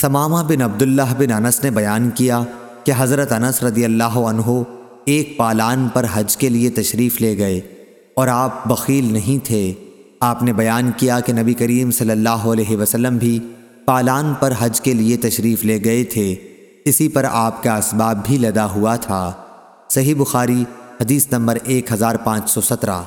ثمامہ بن عبداللہ بن انس نے بیان کیا کہ حضرت انس رضی اللہ عنہ ایک پالان پر حج کے لیے تشریف لے گئے اور آپ بخیل نہیں تھے۔ آپ نے بیان کیا کہ نبی کریم صلی اللہ علیہ وسلم بھی پالان پر حج کے لیے تشریف لے گئے تھے۔ اسی پر آپ کا اسباب بھی لدا ہوا تھا۔ صحیح بخاری حدیث نمبر ایک ہزار پانچ سو سترہ۔